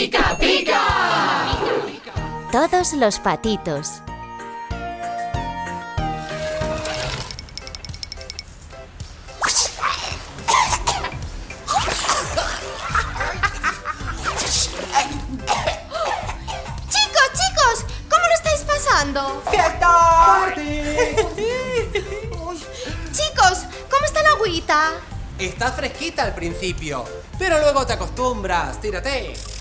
pica, pica. Todos los patitos. Chicos, chicos, ¿cómo lo estáis pasando? ¡Fiesta! Chicos, ¿cómo está la agüita? Está fresquita al principio, pero luego te acostumbras. Tírate.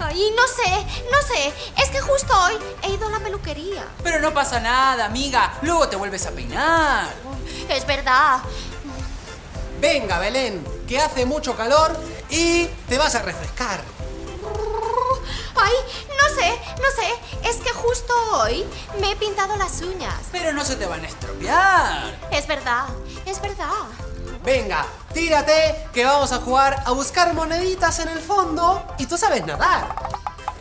Ay, no sé, no sé. Es que justo hoy he ido a la peluquería. Pero no pasa nada, amiga. Luego te vuelves a peinar. Es verdad. Venga, Belén, que hace mucho calor y te vas a refrescar. Ay, no sé, no sé. Es que justo hoy me he pintado las uñas. Pero no se te van a estropear. Es verdad, es verdad. Venga, tírate, que vamos a jugar a buscar moneditas en el fondo y tú sabes nadar.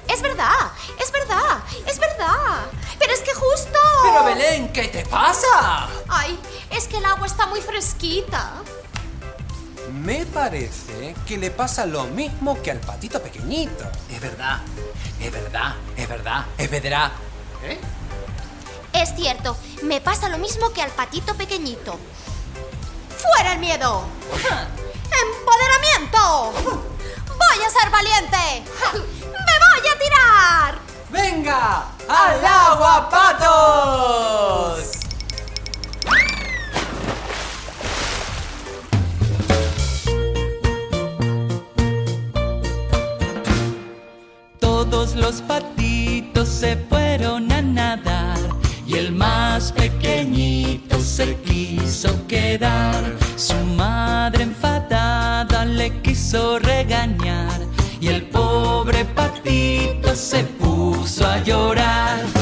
Es verdad, es verdad, es verdad. Pero es que justo... Pero Belén, ¿qué te pasa? Ay, es que el agua está muy fresquita. Me parece que le pasa lo mismo que al patito pequeñito. Es verdad, es verdad, es verdad, es verdad. ¿Eh? Es cierto, me pasa lo mismo que al patito pequeñito. ¡Fuera el miedo! ¡Empoderamiento! ¡Voy a ser valiente! ¡Me voy a tirar! ¡Venga! ¡Al agua, patos! Todos los patitos se fueron a nadar y el más pequeñito se quiso quedar. Su madre enfadada le quiso regañar y el pobre patito se puso a llorar.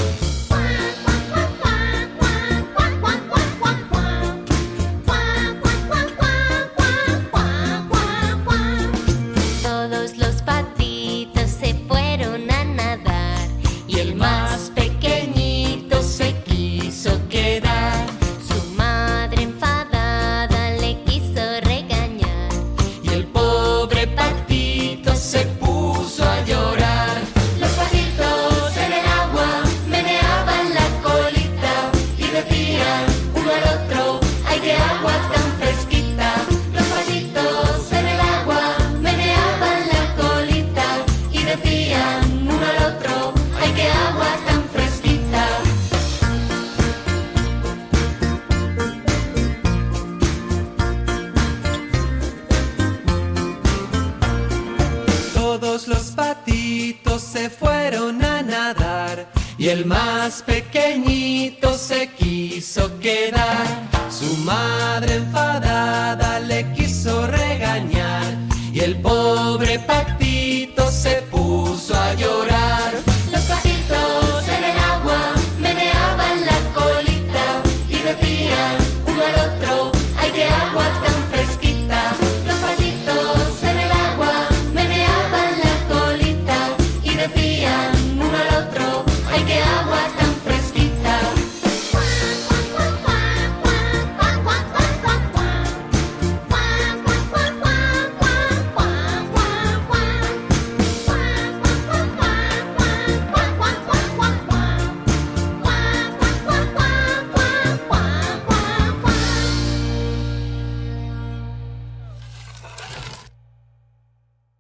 Todos los patitos se fueron a nadar y el más pequeñito se quiso quedar. Su madre enfadada le quiso regañar y el pobre patito